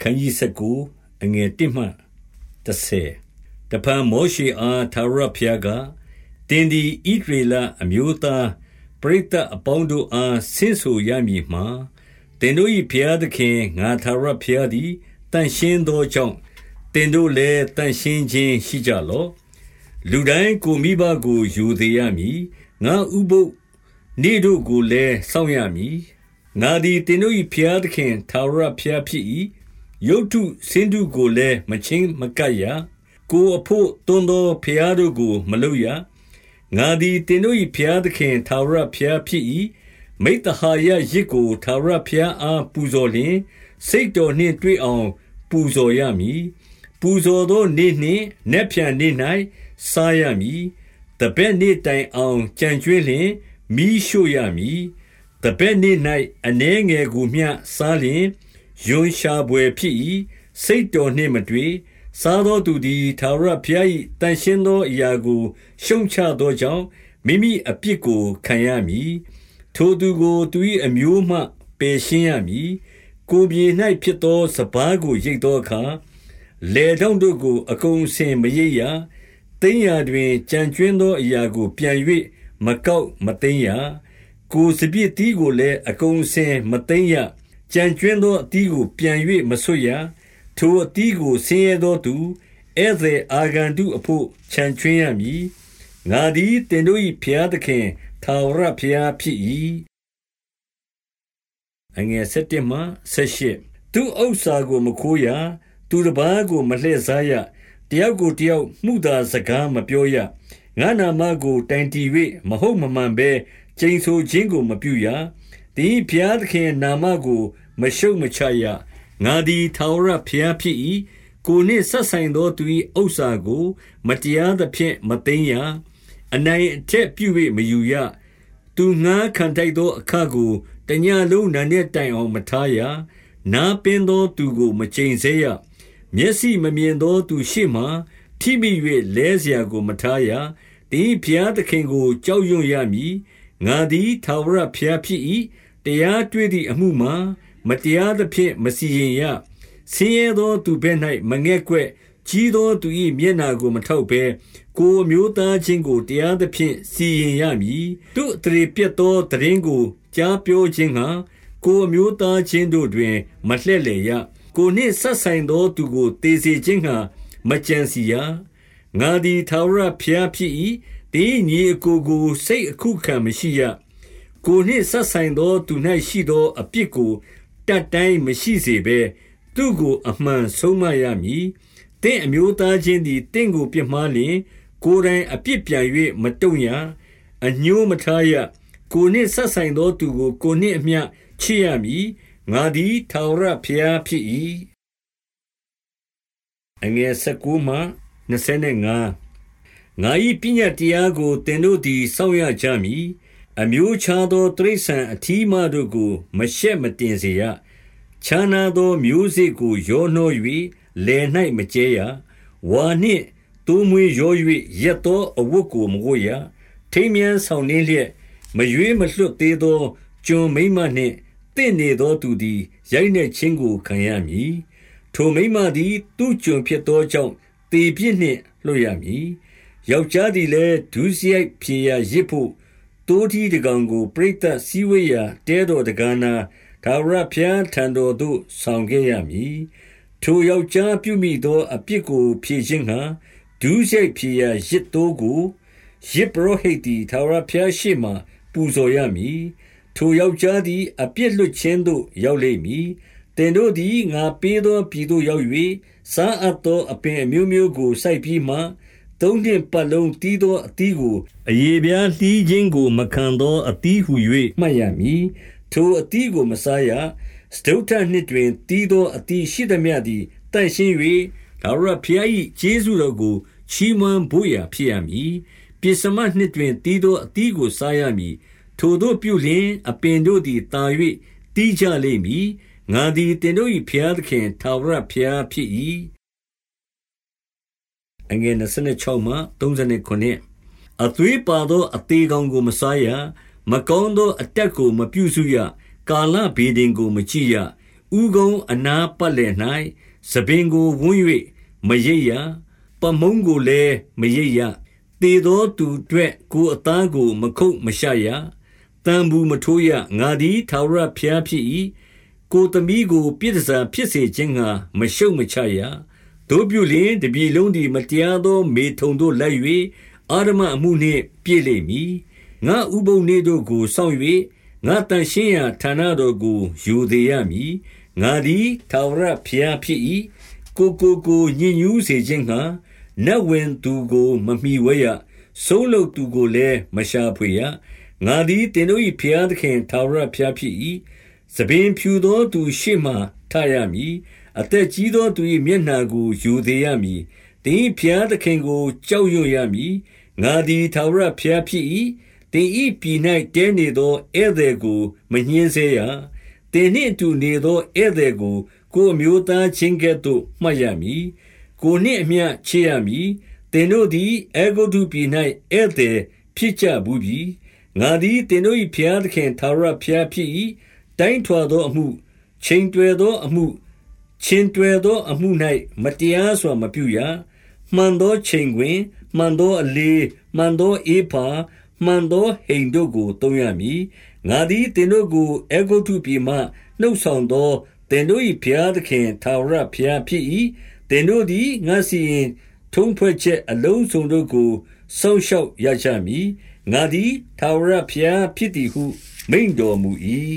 ခန်းကြီး19အငယ်1မှ30တပံမောရှေအားသာရဖျားကတင်းဒီဣဒရေလအမျိုးသားပရိသတ်အပေါင်းတို့အားဆင့်ဆိုရမည်မှာတင်တို့၏ဖျားသခင်ငါသာရဖျားသည်တန်ရှင်းသောကြောင့်တင်တို့လည်းတန်ရှင်းခြင်းရှိကြလော့လူတိုင်းကိုမိဘကိုယူသေးရမည်ငါဥပုပ်နေ့တို့ကိုလည်းစောင့်ရမည်ငါသည်တင်တို့၏ဖျားသခင်သာရဖျားဖြစ်၏ ယုတ်ထုစင်တုကိုလည်းမချင်းမကပ်ရကိုအဖို့တွန်းသောဖျားတို့ကို မလုပ်ရငါသည်တင်တို့၏ဖျားသခင်သာရဖျားဖြစ်၏မိတ္တဟာယရစ်ကိုသာရဖျားအားပူဇော်လျင်စိတ်တော်နှင့်တွေ့အောင် ပူဇော်ရမည်ပူဇော်သောနေ့နှင့်နက်ဖြန်နေ့၌စားရမည်တပည့်နေ့တိုင်အောင်ကြံကျွေးလျင်မိရှို့ရမည်တပည့်နေ့၌အနှဲငယ်ကိုမျှစားလျင် ယွန်ရှာပွေဖြစ်၏စိတ်တော်နှင့်မတွေ့စားသောသူသည်သာရဖျား၏တန်ရှင်းသောအရာကို ရှုံချသောကြောင့်မိမိအပြစ်ကိုခံရမည်ထိုသူကိုသူ၏အမျိုးမှပယ်ရှင်းရမည်ကိုပြေ၌ဖြစ်သောစပားကိုရိတ်သောအခါလေတောင့်တို့ကို အကုန်ဆင်မရိပ်ရတင်းရာတွင်ကြံကျွင်းသောအရာကို ပြန်၍မကောက်မသိမ်းရကိုစပြစ်တီးကိုလည်းအကုန်ဆင်မသိမ်းရ ကြံကျွင်းသောအတီးကို ပြန်၍မဆွရထိုအတီးကို ဆင်းရဲသောသူ ဧည့်သည်အာဂန္တုအဖို့ခြံချွင်းရမည် ငါသည်တင်တို့၏ဖျားသခင် ထာဝရဖျားဖြစ်၏အငယ်7မှ18သူဥစ္စာကို မခိုးရ သူတစ်ပါးကို မလှည့်စားရ တယောက်ကိုတယောက်မှုသာစကားမပြောရ ငါနာမကို တိုင်တီ၍မဟုတ်မမှန်ဘဲ ကျိန်ဆိုခြင်းကို မပြုရ တင်းဖျားသခင်နာမကိုမရှုတ်မချရငါသည်ထာဝရဖျားဖြစ်၏ကိုနှင့်ဆက်ဆိုင်သောသူ၏ဥစ္စာကို မတရားသဖြင့်မသိမ်းရအနိုင်အထက်ပြု၍မယူရသူငှားခံထိုက်သောအခကိုတညလုံးနာနဲ့တိုင်အောင်မထားရနာပင်သောသူကိုမချိန်ဆရမျက်စိမမြင်သောသူရှေ့မှထိမိ၍လဲเสียကိုမထားရတင်းဖျားသခင်ကိုကြောက်ရွံ့ရမည်ငါသည်ထာဝရဖျားဖြစ်၏ တရားတွေ့သည့်အမှုမှာ မတရားသဖြင့် မစီရင်ရဆင်းရဲသောသူဘက်၌မငဲ့ကွက်ကြီးသောသူ၏မျက်နာကိုမထောက်ဘဲကိုမျိုးသားချင်းကိုတရားသဖြင့်စီရင်ရမည်သူအတရေပြတ်သောတရင်ကိုကြားပြောခြင်းဟာကိုမျိုးသားချင်းတို့တွင် မလှည့်လေရကိုနှင့်ဆက်ဆိုင်သောသူကိုတေစေခြင်းဟာမကြံစီရငါသည်သာဝရဖျားဖြစ်၏တင်းညီအကိုကိုစိတ်အခုခံမရှိရ ကိုနှင့်ဆက်ဆိုင်သောသူ၌ရှိသောအပြစ်ကိုတတ်တိုင်းမရှိစေဘဲသူ့ကိုအမှန်ဆုံးမရမည်တင့်အမျိုးသားချင်းသည်တင့်ကိုပြစ်မှားလျင် ကိုယ်တိုင်အပြစ်ပြန်၍မတုံ့ရအညှိုးမထားရကိုနှင့်ဆက်ဆိုင်သောသူကိုကိုနှင့်အမျှချစ်ရမည်ငါသည်ထာဝရဘုရားဖြစ်၏အငယ်19မှ25ငါ၏ပညာတရားကိုတင်တို့သည်စောင့်ရကြမည် အမျိုးခြားသောတိရစ္ဆာန်အထီးမတို့ကို မရှက်မတင်စေရခြားနာသောမျိုးစေ့ကိုရောနှော၍လယ်၌မကျဲရဝါနှင့်တူးမွေးရော၍ရက်သောအဝတ်ကိုမဝတ်ရထိမ်းမြန်းဆောင်နှင်းလျက်မရွေးမလွတ်သေးသောကျွန်မိမနှင့်တင့်နေသောသူသည်ရိုက်နှက်ခြင်းကိုခံရမည်ထိုမိမသည် သူ့ကျွန်ဖြစ်သောကြောင့်တေပြစ်နှင့်လွတ်ရမည်ယောက်ျားသည်လည်းဒုစရိုက်ဖြေရာရစ်ဖို့ တိုးထီးတကောင်ကို ပရိသတ်စည်းဝေးရာ တဲတော်တကားနာဒါဝရဖျားထံတော်သို့ ဆောင်ခဲ့ရမည် ထိုယောက်ျားပြုမိသော အပြစ်ကို ဖြေခြင်းဟံဒုစရိုက်ဖြေရာရစ်တိုးကိုရစ်ပရောဟိတ်သည်ဒါဝရဖျားရှိမှပူဇော်ရမည် ထိုယောက်ျားသည် အပြစ်လွတ်ခြင်းသို့ ရောက်လိမ့်မည်တင်တို့သည် ငါပေးသောပြည်သို့ရောက်၍စားအပ်သော အပင်အမျိုးမျိုးကို စိုက်ပြီးမှ သုံးနှစ်ပတ်လုံးတီးသောအသီးကိုအရေပြားလှီးခြင်းကို မခံသောအသီးဟု၍မှတ်ရမည်ထိုအသီးကိုမစားရစတုထနှစ်တွင်တီးသောအသီးရှိသမျှသည်တန့်ရှင်း၍ဒါဝရဖျား၏ကျေးဇူးတော်ကိုချီးမွမ်းဖို့ရာဖြစ်ရမည်ပိစမနှစ်တွင်တီးသောအသီးကိုစားရမည်ထိုတို့ပြုလျင်အပင်တို့သည်တာ၍တီးကြလိမ့်မည်ငါသည်တင်တို့၏ဖျားသခင်ထာဝရဖျားဖြစ်၏ အငယ်26မှ39အသွေးပါသောအသေးကောင်ကိုမစားရမကောင်းသောအတက်ကိုမပြုစုရကာလဘေဒင်ကိုမကြည့်ရဥကုံးအနားပတ်လည်၌စပင်ကိုဝန်း၍မရိပ်ရပမုံကိုလည်းမရိပ်ရတေသောသူအတွက်ကိုအသားကိုမခုတ်မရှရတံဘူးမထိုးရငါသည်ထာဝရဘုရားဖြစ်၏ကိုသမီးကို ပြစ်ဒဏ်ဖြစ်စေခြင်းငှာမရှုံမချရ တို့ပြုလျင်တပြီလုံးသည် မတရားသော မေထုံတို့လိုက်၍အာရမအမှုနှင့် ပြည့်လိမ့်မည် ငါဥပုံနေတို့ကို စောင့်၍ငါတန်ရှင်းရာဌာနတော်ကိုယူသေးရမည် ငါသည် ထာဝရဘုရားဖြစ်၏ကိုကိုကိုညင်ညူးစေခြင်းငှာနတ်ဝင်သူကို မမိဝဲရဆုံးလုသူကိုလည်း မရှာဖွေရ ငါသည်တင်တို့၏ဘုရားသခင် ထာဝရဘုရားဖြစ်၏သပင်ဖြူသောသူရှေ့မှထရမည် အသက်ကြီးသောသူ၏မျက်နှာကိုယူသေးရမည်တင်းဘုရားသခင်ကို ကြောက်ရွံ့ရမည်ငါသည်ထာဝရဘုရားဖြစ်၏တင်ဤပြည်၌တဲနေသောဧည့်သည်ကို မညှင်းစေရတင်နှင့်အတူနေသောဧည့်သည်ကို ကိုအမျိုးသားချင်းကဲ့သို့မှတ်ရမည်ကိုနှင့်အမျှချေရမည်တင်တို့သည်အေဂုတုပြည်၌ဧည့်သည်ဖြစ်ကြဘူးပြီငါသည်တင်တို့၏ဘုရားသခင်သာရဘုရားဖြစ်၏တိုင်းထွာသောအမှုချိန်တွယ်သောအမှု ချင်းတွယ်သောအမှု၌မတရားစွာမပြုရမှန်သောချိန်တွင်မှန်သောအလေးမှန်သောအေဖာမှန်သောဟိန်တို့ကိုသုံးရမည်ငါသည်တင်တို့ကိုအေဂုတုပြည်မှနှုတ်ဆောင်သောတင်တို့၏ဘုရားသခင်သာရဘုရားဖြစ်၏တင်တို့သည်ငါစီရင်ထုံးဖွဲ့ချက်အလုံးစုံတို့ကိုစောင့်ရှောက်ရကြမည်ငါသည်ထာဝရဘုရားဖြစ်သည်ဟုမိန့်တော်မူ၏